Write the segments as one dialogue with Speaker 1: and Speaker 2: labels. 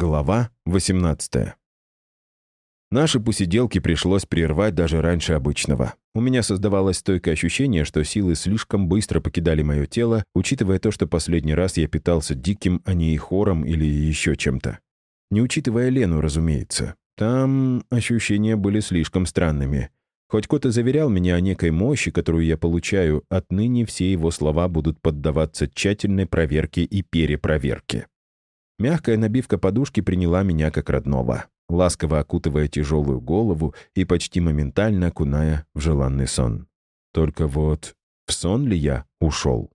Speaker 1: Глава 18 Наши посиделки пришлось прервать даже раньше обычного. У меня создавалось стойкое ощущение, что силы слишком быстро покидали мое тело, учитывая то, что последний раз я питался диким, а не хором или еще чем-то. Не учитывая Лену, разумеется. Там ощущения были слишком странными. Хоть кот и заверял меня о некой мощи, которую я получаю, отныне все его слова будут поддаваться тщательной проверке и перепроверке. Мягкая набивка подушки приняла меня как родного ласково окутывая тяжелую голову и почти моментально окуная в желанный сон. Только вот в сон ли я ушел?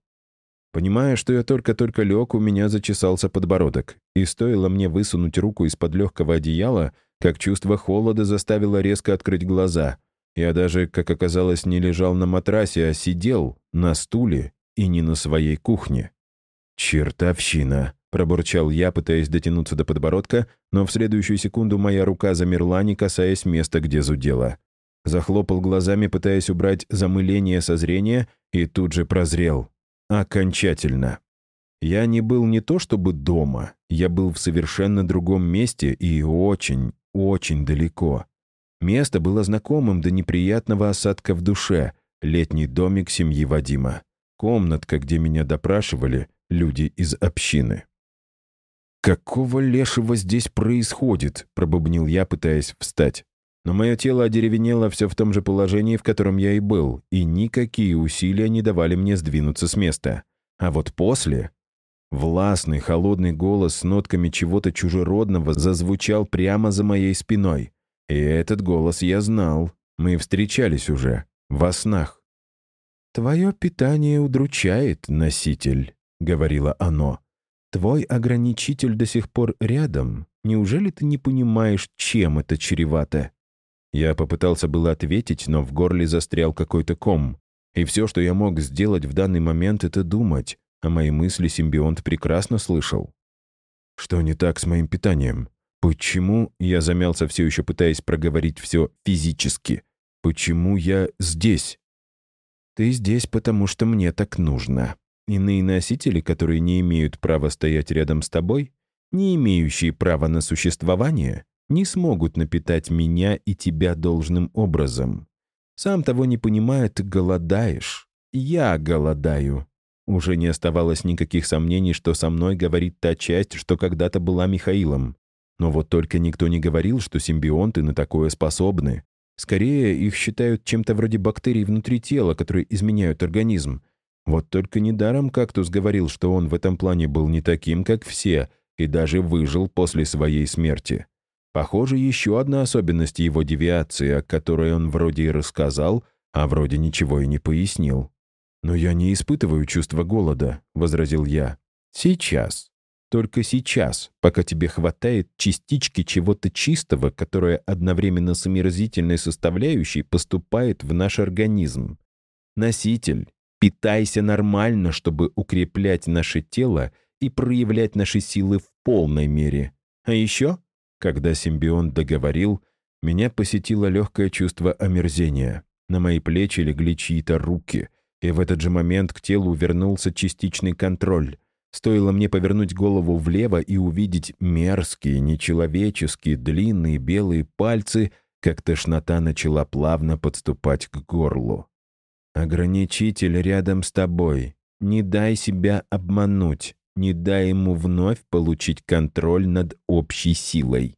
Speaker 1: Понимая, что я только-только лег, у меня зачесался подбородок, и стоило мне высунуть руку из-под легкого одеяла, как чувство холода заставило резко открыть глаза. Я даже, как оказалось, не лежал на матрасе, а сидел на стуле и не на своей кухне. Чертовщина. Пробурчал я, пытаясь дотянуться до подбородка, но в следующую секунду моя рука замерла, не касаясь места, где зудела. Захлопал глазами, пытаясь убрать замыление со зрения, и тут же прозрел. Окончательно. Я не был не то чтобы дома, я был в совершенно другом месте и очень, очень далеко. Место было знакомым до неприятного осадка в душе. Летний домик семьи Вадима. Комнатка, где меня допрашивали люди из общины. «Какого лешего здесь происходит?» — пробубнил я, пытаясь встать. Но мое тело одеревенело все в том же положении, в котором я и был, и никакие усилия не давали мне сдвинуться с места. А вот после... Властный, холодный голос с нотками чего-то чужеродного зазвучал прямо за моей спиной. И этот голос я знал. Мы встречались уже, во снах. «Твое питание удручает, носитель», — говорило оно. Твой ограничитель до сих пор рядом. Неужели ты не понимаешь, чем это чревато?» Я попытался было ответить, но в горле застрял какой-то ком. И все, что я мог сделать в данный момент, это думать, а мои мысли симбионт прекрасно слышал. Что не так с моим питанием? Почему я замялся все еще пытаясь проговорить все физически? Почему я здесь? Ты здесь, потому что мне так нужно. Иные носители, которые не имеют права стоять рядом с тобой, не имеющие права на существование, не смогут напитать меня и тебя должным образом. Сам того не понимая, ты голодаешь. Я голодаю. Уже не оставалось никаких сомнений, что со мной говорит та часть, что когда-то была Михаилом. Но вот только никто не говорил, что симбионты на такое способны. Скорее, их считают чем-то вроде бактерий внутри тела, которые изменяют организм, вот только недаром кактус говорил, что он в этом плане был не таким, как все, и даже выжил после своей смерти. Похоже, еще одна особенность его девиации, о которой он вроде и рассказал, а вроде ничего и не пояснил. «Но я не испытываю чувства голода», — возразил я. «Сейчас. Только сейчас, пока тебе хватает частички чего-то чистого, которое одновременно с омерзительной составляющей поступает в наш организм. Носитель, Питайся нормально, чтобы укреплять наше тело и проявлять наши силы в полной мере. А еще, когда симбион договорил, меня посетило легкое чувство омерзения. На мои плечи легли чьи-то руки, и в этот же момент к телу вернулся частичный контроль. Стоило мне повернуть голову влево и увидеть мерзкие, нечеловеческие, длинные белые пальцы, как тошнота начала плавно подступать к горлу. Ограничитель рядом с тобой. Не дай себя обмануть. Не дай ему вновь получить контроль над общей силой.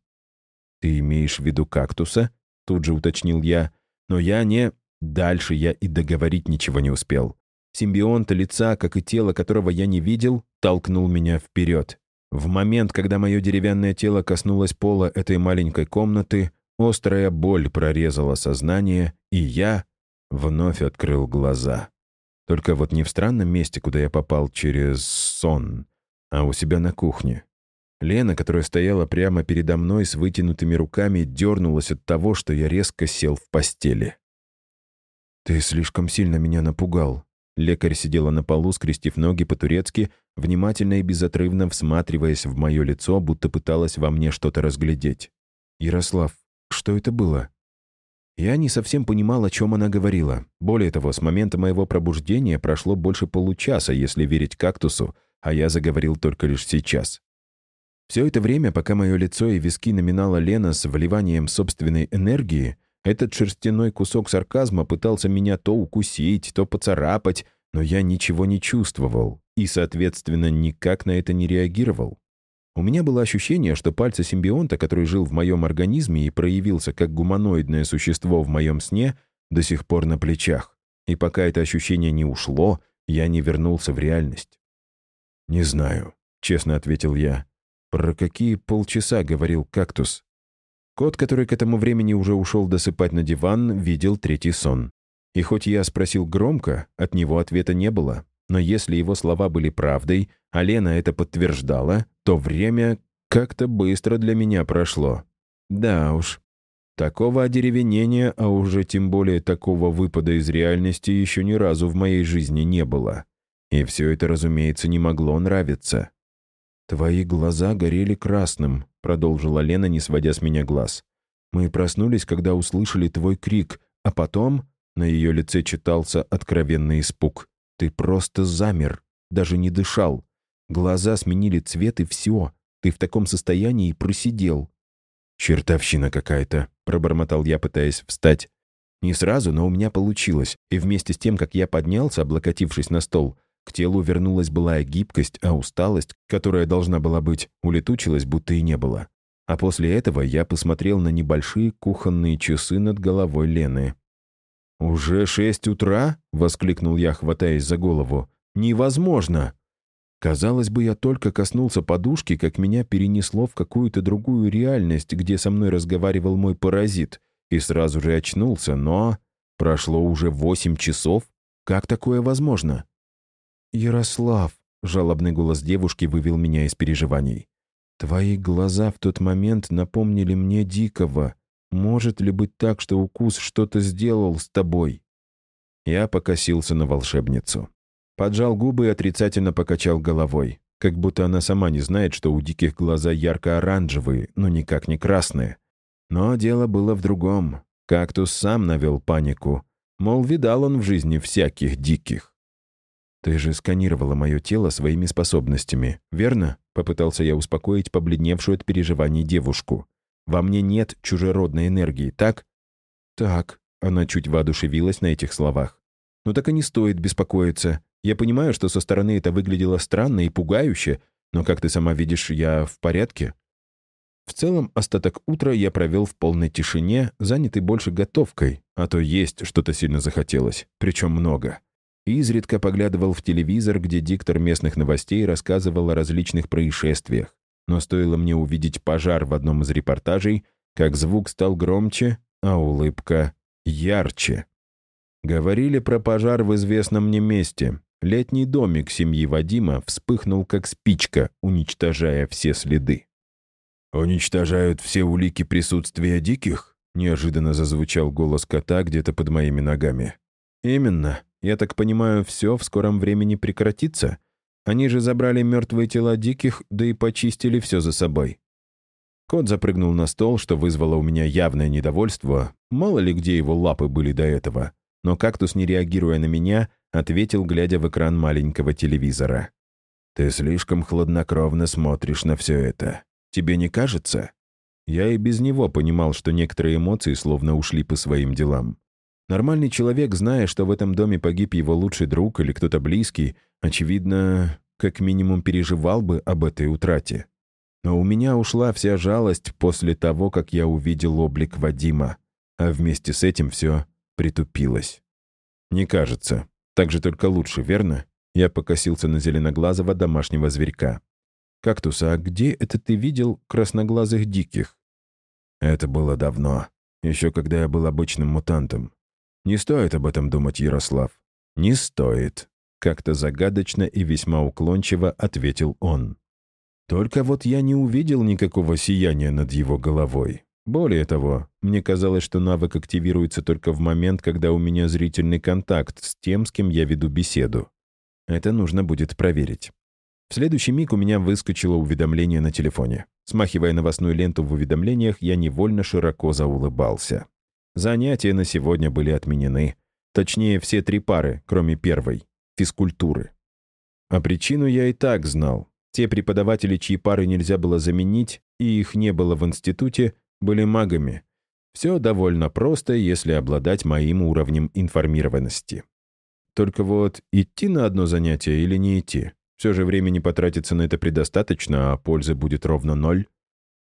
Speaker 1: «Ты имеешь в виду кактуса?» — тут же уточнил я. «Но я не...» Дальше я и договорить ничего не успел. Симбионт лица, как и тело, которого я не видел, толкнул меня вперед. В момент, когда мое деревянное тело коснулось пола этой маленькой комнаты, острая боль прорезала сознание, и я, Вновь открыл глаза. Только вот не в странном месте, куда я попал через сон, а у себя на кухне. Лена, которая стояла прямо передо мной с вытянутыми руками, дернулась от того, что я резко сел в постели. «Ты слишком сильно меня напугал». Лекарь сидела на полу, скрестив ноги по-турецки, внимательно и безотрывно всматриваясь в мое лицо, будто пыталась во мне что-то разглядеть. «Ярослав, что это было?» Я не совсем понимал, о чем она говорила. Более того, с момента моего пробуждения прошло больше получаса, если верить кактусу, а я заговорил только лишь сейчас. Все это время, пока мое лицо и виски номинала Лена с вливанием собственной энергии, этот шерстяной кусок сарказма пытался меня то укусить, то поцарапать, но я ничего не чувствовал и, соответственно, никак на это не реагировал. У меня было ощущение, что пальцы симбионта, который жил в моем организме и проявился как гуманоидное существо в моем сне, до сих пор на плечах. И пока это ощущение не ушло, я не вернулся в реальность. «Не знаю», — честно ответил я. «Про какие полчаса?» — говорил кактус. Кот, который к этому времени уже ушел досыпать на диван, видел третий сон. И хоть я спросил громко, от него ответа не было. Но если его слова были правдой, а Лена это подтверждала, то время как-то быстро для меня прошло. Да уж. Такого одеревенения, а уже тем более такого выпада из реальности еще ни разу в моей жизни не было. И все это, разумеется, не могло нравиться. «Твои глаза горели красным», — продолжила Лена, не сводя с меня глаз. «Мы проснулись, когда услышали твой крик, а потом...» На ее лице читался откровенный испуг. «Ты просто замер, даже не дышал. Глаза сменили цвет, и все. Ты в таком состоянии просидел». «Чертовщина какая-то», — пробормотал я, пытаясь встать. Не сразу, но у меня получилось, и вместе с тем, как я поднялся, облокотившись на стол, к телу вернулась былая гибкость, а усталость, которая должна была быть, улетучилась, будто и не было. А после этого я посмотрел на небольшие кухонные часы над головой Лены. «Уже шесть утра?» — воскликнул я, хватаясь за голову. «Невозможно!» Казалось бы, я только коснулся подушки, как меня перенесло в какую-то другую реальность, где со мной разговаривал мой паразит, и сразу же очнулся, но... Прошло уже восемь часов? Как такое возможно? «Ярослав», — жалобный голос девушки вывел меня из переживаний. «Твои глаза в тот момент напомнили мне Дикого. Может ли быть так, что укус что-то сделал с тобой?» Я покосился на волшебницу. Поджал губы и отрицательно покачал головой, как будто она сама не знает, что у диких глаза ярко-оранжевые, но никак не красные. Но дело было в другом. Кактус сам навел панику. Мол, видал он в жизни всяких диких. «Ты же сканировала мое тело своими способностями, верно?» Попытался я успокоить побледневшую от переживаний девушку. «Во мне нет чужеродной энергии, так?» «Так», — она чуть воодушевилась на этих словах. «Ну так и не стоит беспокоиться. Я понимаю, что со стороны это выглядело странно и пугающе, но, как ты сама видишь, я в порядке. В целом, остаток утра я провел в полной тишине, занятый больше готовкой, а то есть что-то сильно захотелось, причем много. Изредка поглядывал в телевизор, где диктор местных новостей рассказывал о различных происшествиях. Но стоило мне увидеть пожар в одном из репортажей, как звук стал громче, а улыбка ярче. Говорили про пожар в известном мне месте. Летний домик семьи Вадима вспыхнул как спичка, уничтожая все следы. «Уничтожают все улики присутствия диких?» Неожиданно зазвучал голос кота где-то под моими ногами. «Именно. Я так понимаю, все в скором времени прекратится? Они же забрали мертвые тела диких, да и почистили все за собой». Кот запрыгнул на стол, что вызвало у меня явное недовольство. Мало ли где его лапы были до этого. Но кактус, не реагируя на меня, ответил, глядя в экран маленького телевизора. «Ты слишком хладнокровно смотришь на все это. Тебе не кажется?» Я и без него понимал, что некоторые эмоции словно ушли по своим делам. Нормальный человек, зная, что в этом доме погиб его лучший друг или кто-то близкий, очевидно, как минимум переживал бы об этой утрате. Но у меня ушла вся жалость после того, как я увидел облик Вадима, а вместе с этим все притупилось. Не кажется. Так же только лучше, верно? Я покосился на зеленоглазого домашнего зверька. «Кактус, а где это ты видел красноглазых диких?» «Это было давно. Еще когда я был обычным мутантом. Не стоит об этом думать, Ярослав. Не стоит», — как-то загадочно и весьма уклончиво ответил он. «Только вот я не увидел никакого сияния над его головой. Более того, мне казалось, что навык активируется только в момент, когда у меня зрительный контакт с тем, с кем я веду беседу. Это нужно будет проверить. В следующий миг у меня выскочило уведомление на телефоне. Смахивая новостную ленту в уведомлениях, я невольно широко заулыбался. Занятия на сегодня были отменены. Точнее, все три пары, кроме первой — физкультуры. А причину я и так знал. Те преподаватели, чьи пары нельзя было заменить, и их не было в институте, были магами. Все довольно просто, если обладать моим уровнем информированности. Только вот идти на одно занятие или не идти? Все же времени потратиться на это предостаточно, а пользы будет ровно ноль.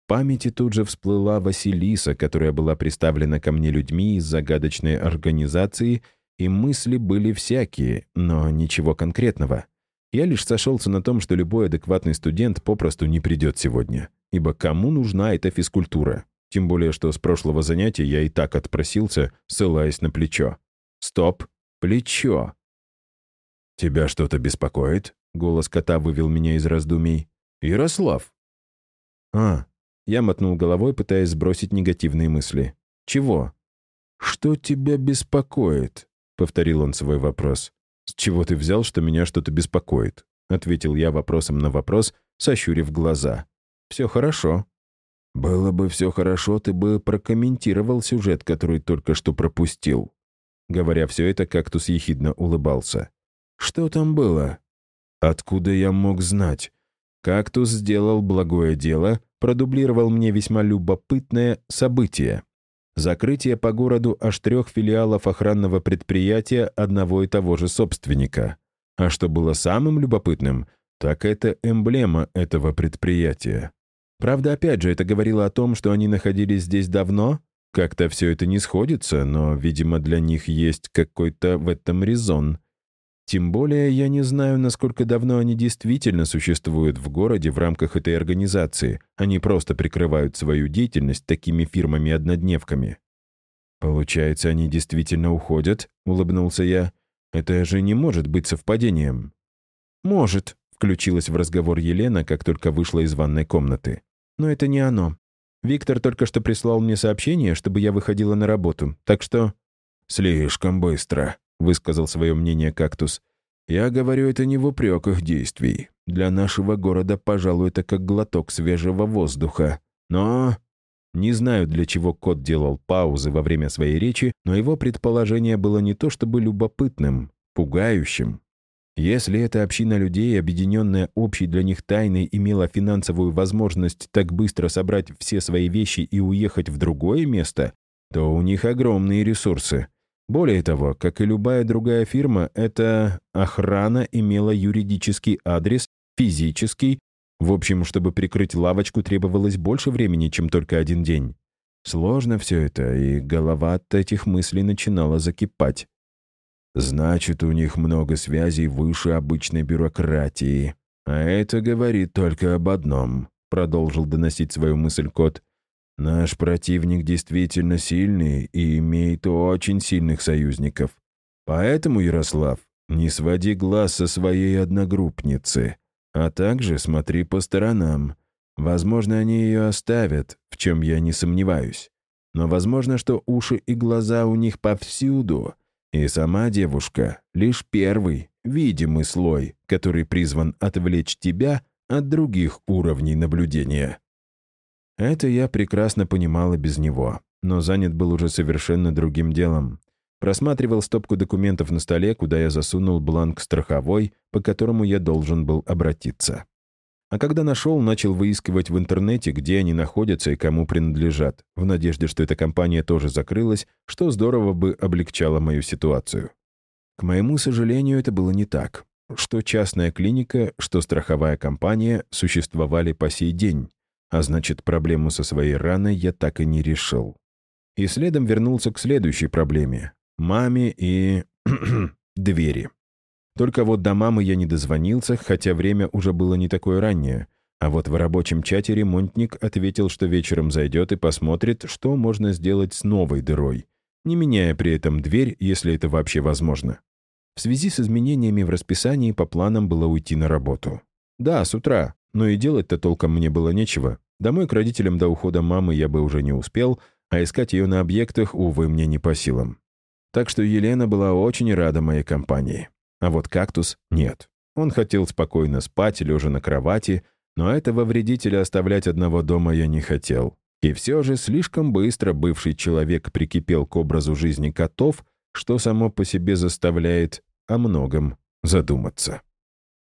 Speaker 1: В памяти тут же всплыла Василиса, которая была представлена ко мне людьми из загадочной организации, и мысли были всякие, но ничего конкретного. Я лишь сошелся на том, что любой адекватный студент попросту не придет сегодня. Ибо кому нужна эта физкультура? Тем более, что с прошлого занятия я и так отпросился, ссылаясь на плечо. Стоп, плечо. «Тебя что-то беспокоит?» Голос кота вывел меня из раздумий. «Ярослав!» «А!» Я мотнул головой, пытаясь сбросить негативные мысли. «Чего?» «Что тебя беспокоит?» — повторил он свой вопрос. «С чего ты взял, что меня что-то беспокоит?» — ответил я вопросом на вопрос, сощурив глаза. «Все хорошо». «Было бы все хорошо, ты бы прокомментировал сюжет, который только что пропустил». Говоря все это, кактус ехидно улыбался. «Что там было?» «Откуда я мог знать?» Кактус сделал благое дело, продублировал мне весьма любопытное событие. Закрытие по городу аж трех филиалов охранного предприятия одного и того же собственника. А что было самым любопытным, так это эмблема этого предприятия. Правда, опять же, это говорило о том, что они находились здесь давно. Как-то все это не сходится, но, видимо, для них есть какой-то в этом резон. Тем более я не знаю, насколько давно они действительно существуют в городе в рамках этой организации. Они просто прикрывают свою деятельность такими фирмами-однодневками. «Получается, они действительно уходят?» — улыбнулся я. «Это же не может быть совпадением». «Может», — включилась в разговор Елена, как только вышла из ванной комнаты. «Но это не оно. Виктор только что прислал мне сообщение, чтобы я выходила на работу, так что...» «Слишком быстро», — высказал свое мнение кактус. «Я говорю это не в упрек их действий. Для нашего города, пожалуй, это как глоток свежего воздуха. Но...» Не знаю, для чего кот делал паузы во время своей речи, но его предположение было не то чтобы любопытным, пугающим. Если эта община людей, объединенная общей для них тайной, имела финансовую возможность так быстро собрать все свои вещи и уехать в другое место, то у них огромные ресурсы. Более того, как и любая другая фирма, эта охрана имела юридический адрес, физический. В общем, чтобы прикрыть лавочку, требовалось больше времени, чем только один день. Сложно все это, и голова от этих мыслей начинала закипать. Значит, у них много связей выше обычной бюрократии. А это говорит только об одном, продолжил доносить свою мысль кот. Наш противник действительно сильный и имеет очень сильных союзников. Поэтому, Ярослав, не своди глаз со своей одногруппницы, а также смотри по сторонам. Возможно, они ее оставят, в чем я не сомневаюсь. Но возможно, что уши и глаза у них повсюду, и сама девушка — лишь первый, видимый слой, который призван отвлечь тебя от других уровней наблюдения. Это я прекрасно понимал и без него, но занят был уже совершенно другим делом. Просматривал стопку документов на столе, куда я засунул бланк страховой, по которому я должен был обратиться. А когда нашел, начал выискивать в интернете, где они находятся и кому принадлежат, в надежде, что эта компания тоже закрылась, что здорово бы облегчало мою ситуацию. К моему сожалению, это было не так. Что частная клиника, что страховая компания существовали по сей день, а значит, проблему со своей раной я так и не решил. И следом вернулся к следующей проблеме — маме и... двери. Только вот до мамы я не дозвонился, хотя время уже было не такое раннее. А вот в рабочем чате ремонтник ответил, что вечером зайдет и посмотрит, что можно сделать с новой дырой, не меняя при этом дверь, если это вообще возможно. В связи с изменениями в расписании по планам было уйти на работу. Да, с утра, но и делать-то толком мне было нечего. Домой к родителям до ухода мамы я бы уже не успел, а искать ее на объектах, увы, мне не по силам. Так что Елена была очень рада моей компании. А вот кактус — нет. Он хотел спокойно спать, лежа на кровати, но этого вредителя оставлять одного дома я не хотел. И все же слишком быстро бывший человек прикипел к образу жизни котов, что само по себе заставляет о многом задуматься.